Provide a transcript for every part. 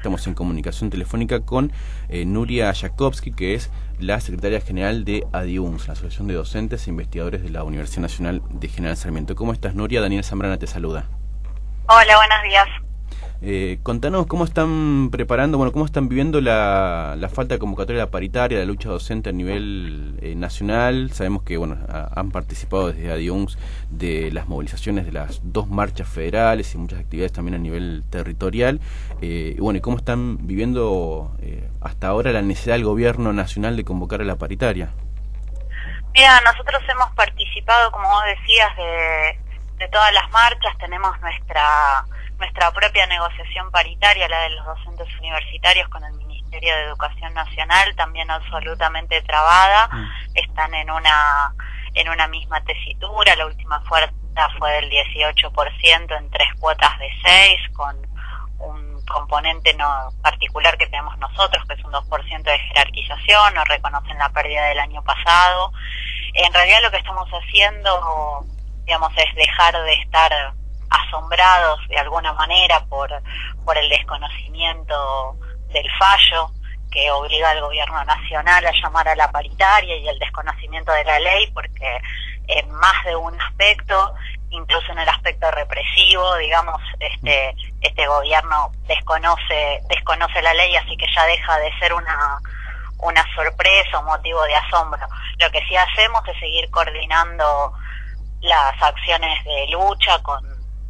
estamos en comunicación telefónica con eh, Nuria Jakovsky, que es la secretaria general de ADIUNS, la Asociación de Docentes e Investigadores de la Universidad Nacional de General Sarmiento. ¿Cómo estás, Nuria? Daniel Zambrana te saluda. Hola, buenos días. Eh, contanos cómo están preparando, bueno, cómo están viviendo la, falta de convocatoria paritaria, la lucha docente a nivel eh, nacional. Sabemos que, bueno, han participado desde ADIUNS de las movilizaciones de las dos marchas federales y muchas actividades también a nivel territorial. Eh, bueno, ¿y cómo están viviendo eh, hasta ahora la necesidad del gobierno nacional de convocar a la paritaria? Mira, nosotros hemos participado, como vos decías, de, de todas las marchas, tenemos nuestra nuestra propia negociación paritaria, la de los docentes universitarios con el Ministerio de Educación Nacional, también absolutamente trabada, mm. están en una en una misma tesitura, la última fuerza fue del 18% en tres cuotas de seis, con un componente no particular que tenemos nosotros, que es un 2% de jerarquización, no reconocen la pérdida del año pasado. En realidad lo que estamos haciendo, digamos, es dejar de estar asombrados de alguna manera por, por el desconocimiento del fallo que obliga al gobierno nacional a llamar a la paritaria y el desconocimiento de la ley porque en más de un aspecto incluso en el aspecto represivo digamos este este gobierno desconoce desconoce la ley así que ya deja de ser una una sorpresa o motivo de asombro. Lo que sí hacemos es seguir coordinando las acciones de lucha con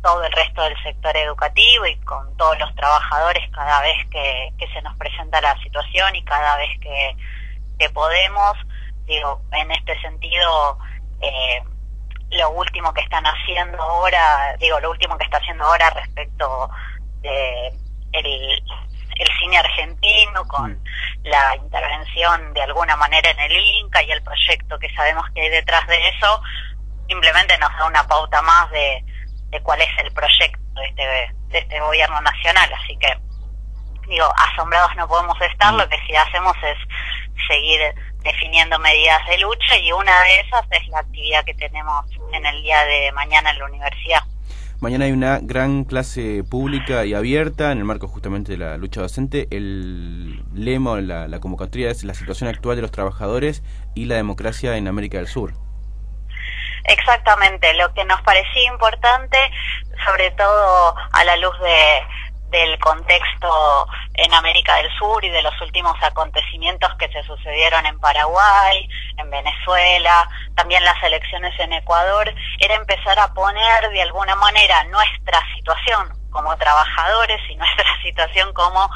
todo el resto del sector educativo y con todos los trabajadores cada vez que, se nos presenta la situación y cada vez que, podemos. Digo, en este sentido, eh, lo último que están haciendo ahora, digo, lo último que está haciendo ahora respecto de el, cine argentino con la intervención de alguna manera en el Inca y el proyecto que sabemos que hay detrás de eso, simplemente nos da una pauta más de, de cuál es el proyecto de este, de este gobierno nacional. Así que, digo, asombrados no podemos estar, lo que sí hacemos es seguir definiendo medidas de lucha y una de esas es la actividad que tenemos en el día de mañana en la universidad. Mañana hay una gran clase pública y abierta en el marco justamente de la lucha docente. El lema, la, la convocatoria es la situación actual de los trabajadores y la democracia en América del Sur. Exactamente, lo que nos parecía importante, sobre todo a la luz de, del contexto en América del Sur y de los últimos acontecimientos que se sucedieron en Paraguay, en Venezuela, también las elecciones en Ecuador, era empezar a poner de alguna manera nuestra situación como trabajadores y nuestra situación como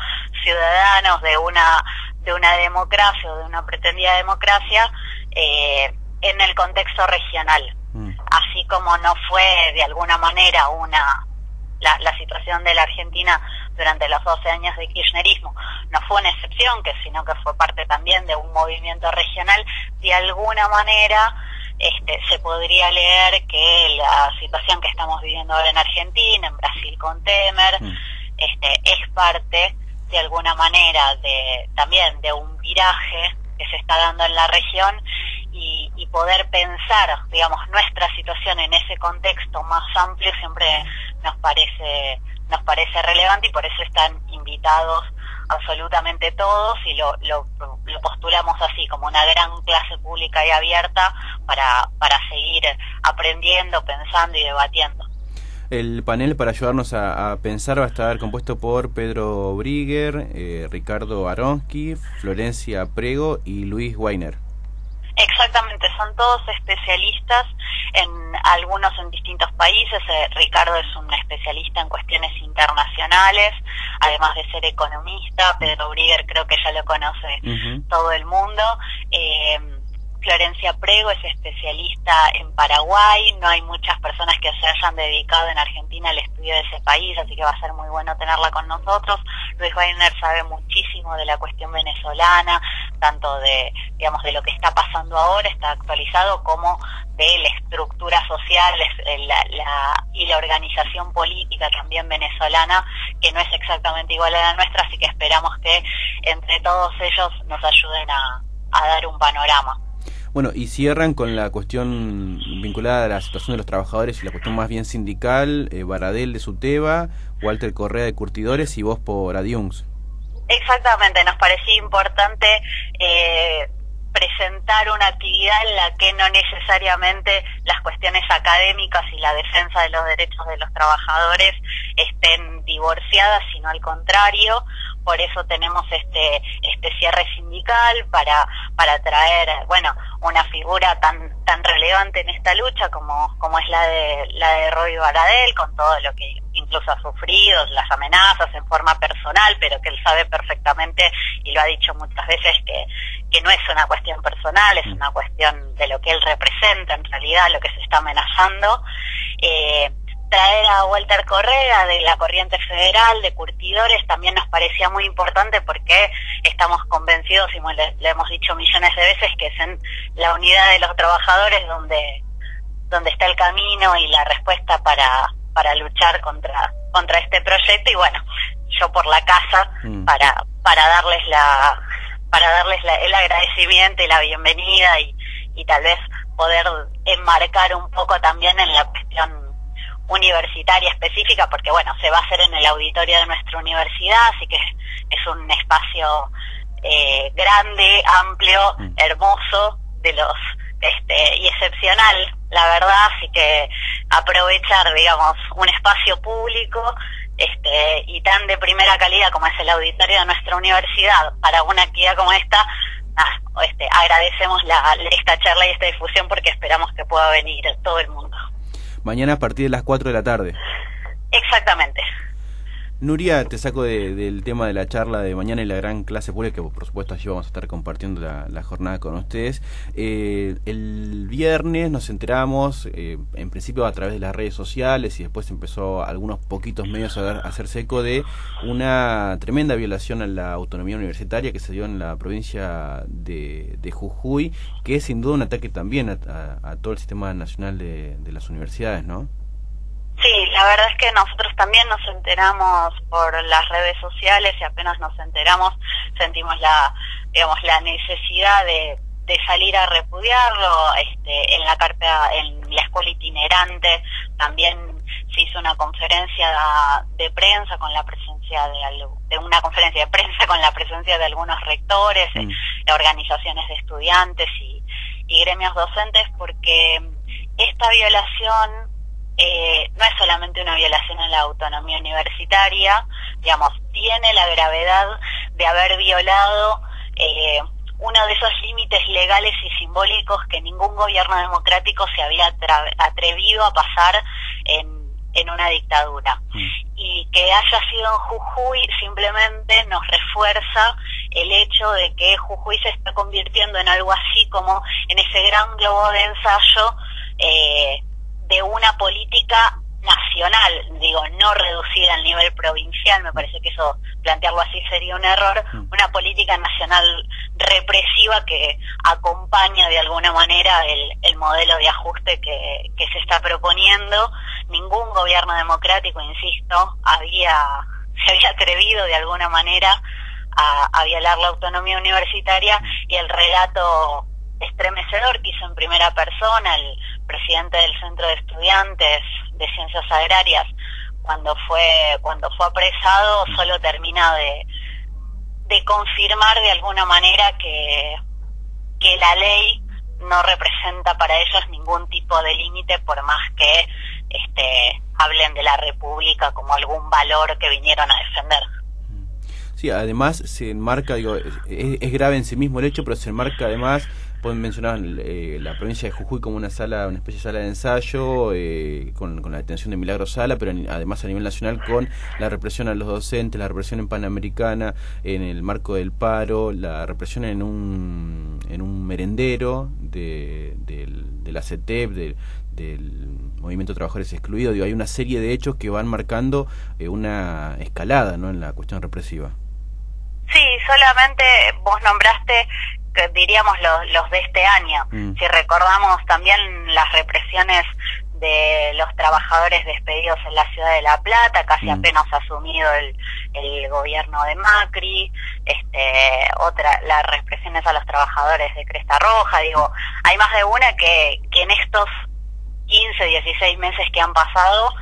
ciudadanos de una de una democracia o de una pretendida democracia eh, en el contexto regional. Mm. Así como no fue de alguna manera una la, la, situación de la Argentina durante los 12 años de kirchnerismo no fue una excepción, que sino que fue parte también de un movimiento regional, de alguna manera este, se podría leer que la situación que estamos viviendo ahora en Argentina, en Brasil con Temer, mm. este, es parte de alguna manera de también de un viraje que se está dando en la región y, poder pensar, digamos, nuestra situación en ese contexto más amplio siempre nos parece nos parece relevante y por eso están invitados absolutamente todos y lo, lo, lo, postulamos así como una gran clase pública y abierta para, para seguir aprendiendo, pensando y debatiendo. El panel para ayudarnos a, pensar va a estar compuesto por Pedro Brigger, eh, Ricardo Aronsky, Florencia Prego y Luis Weiner. Exactamente, son todos especialistas en algunos en distintos países. Eh, Ricardo es un especialista en cuestiones internacionales, además de ser economista. Pedro Brigger creo que ya lo conoce todo el mundo. Eh, Florencia Prego es especialista en Paraguay, no hay muchas personas que se hayan dedicado en Argentina al estudio de ese país, así que va a ser muy bueno tenerla con nosotros. Luis Weiner sabe muchísimo de la cuestión venezolana, tanto de, digamos, de lo que está pasando ahora, está actualizado, como de la estructura social y la organización política también venezolana, que no es exactamente igual a la nuestra, así que esperamos que entre todos ellos nos ayuden a dar un panorama. Bueno, y cierran con la cuestión vinculada a la situación de los trabajadores y la cuestión más bien sindical, eh, Baradel de Suteba, Walter Correa de Curtidores y vos por Adiungs. Exactamente, nos parecía importante eh, presentar una actividad en la que no necesariamente las cuestiones académicas y la defensa de los derechos de los trabajadores estén divorciadas, sino al contrario. Por eso tenemos este este cierre sindical para para traer, bueno, una figura tan tan relevante en esta lucha como como es la de la de Roy Baradel con todo lo que incluso ha sufrido, las amenazas en forma personal, pero que él sabe perfectamente y lo ha dicho muchas veces que, que no es una cuestión personal, es una cuestión de lo que él representa en realidad, lo que se está amenazando. Eh, traer a Walter Correa de la Corriente Federal de Curtidores también nos parecía muy importante porque estamos convencidos, y le, le hemos dicho millones de veces, que es en la unidad de los trabajadores donde donde está el camino y la respuesta para, para luchar contra, contra este proyecto y bueno, yo por la casa mm. para, para darles la, para darles el agradecimiento y la bienvenida y, y tal vez poder enmarcar un poco también en la cuestión universitaria específica, porque bueno, se va a hacer en el auditorio de nuestra universidad, así que es un espacio eh, grande, amplio, mm. hermoso, de los este, y excepcional, la verdad, así que aprovechar, digamos, un espacio público este, y tan de primera calidad como es el auditorio de nuestra universidad para una actividad como esta, ah, este, agradecemos la, esta charla y esta difusión porque esperamos que pueda venir todo el mundo. Mañana a partir de las 4 de la tarde. Exactamente. Nuria, te saco del tema de la charla de mañana y la gran clase pública, que por supuesto allí vamos a estar compartiendo la, jornada con ustedes. Eh, el viernes nos enteramos, eh, en principio a través de las redes sociales y después empezó algunos poquitos medios a, hacerse eco de una tremenda violación a la autonomía universitaria que se dio en la provincia de, Jujuy, que es sin duda un ataque también a, todo el sistema nacional de, de las universidades, ¿no? La verdad es que nosotros también nos enteramos por las redes sociales y apenas nos enteramos sentimos la, digamos, la necesidad de, de salir a repudiarlo. Este, en la carta, en la escuela itinerante también se hizo una conferencia de prensa con la presencia de, de una conferencia de prensa con la presencia de algunos rectores, mm. organizaciones de estudiantes y, y gremios docentes porque esta violación eh, no es solamente una violación a la autonomía universitaria, digamos, tiene la gravedad de haber violado eh, uno de esos límites legales y simbólicos que ningún gobierno democrático se había atrevido a pasar en, en una dictadura. Mm. Y que haya sido en Jujuy simplemente nos refuerza el hecho de que Jujuy se está convirtiendo en algo así como en ese gran globo de ensayo eh, de una política nacional, digo, no reducida al nivel provincial, me parece que eso, plantearlo así sería un error, mm. una política nacional represiva que acompaña de alguna manera el, el modelo de ajuste que, que se está proponiendo. Ningún gobierno democrático, insisto, había, se había atrevido de alguna manera a, a violar la autonomía universitaria y el relato estremecedor que hizo en primera persona el presidente del Centro de Estudiantes de Ciencias Agrarias cuando fue cuando fue apresado solo termina de de confirmar de alguna manera que que la ley no representa para ellos ningún tipo de límite por más que este hablen de la república como algún valor que vinieron a defender. Sí, además se enmarca, digo, es, es grave en sí mismo el hecho, pero se enmarca además pueden mencionar eh, la provincia de Jujuy como una sala, una especie de sala de ensayo, eh, con, la detención de Milagro Sala, pero además a nivel nacional con la represión a los docentes, la represión en Panamericana, en el marco del paro, la represión en un, en un merendero de, de la CETEP, del movimiento de trabajadores excluidos. Digo, hay una serie de hechos que van marcando eh, una escalada ¿no? en la cuestión represiva. Sí, solamente vos nombraste diríamos los, los de este año. Mm. Si recordamos también las represiones de los trabajadores despedidos en la ciudad de La Plata, casi mm. apenas asumido el, el gobierno de Macri, este, otra, las represiones a los trabajadores de Cresta Roja, digo, hay más de una que, que en estos 15, 16 meses que han pasado,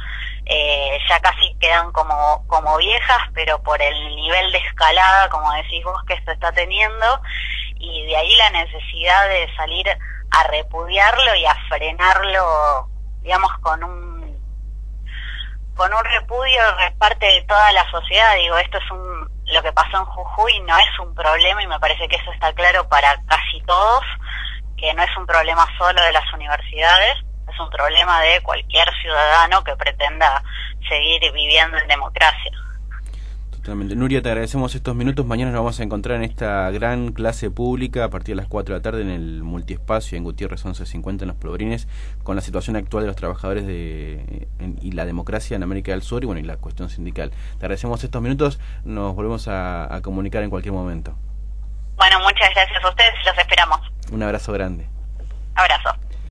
eh, ya casi quedan como, como viejas, pero por el nivel de escalada, como decís vos, que esto está teniendo, y de ahí la necesidad de salir a repudiarlo y a frenarlo, digamos, con un con un repudio de parte de toda la sociedad. Digo, esto es un lo que pasó en Jujuy no es un problema y me parece que eso está claro para casi todos, que no es un problema solo de las universidades, es un problema de cualquier ciudadano que pretenda seguir viviendo en democracia. Totalmente. Nuria, te agradecemos estos minutos. Mañana nos vamos a encontrar en esta gran clase pública a partir de las 4 de la tarde en el multiespacio en Gutiérrez 1150 en Los Plobrines con la situación actual de los trabajadores de, y la democracia en América del Sur y bueno y la cuestión sindical. Te agradecemos estos minutos. Nos volvemos a, a comunicar en cualquier momento. Bueno, muchas gracias a ustedes. Los esperamos. Un abrazo grande. Abrazo.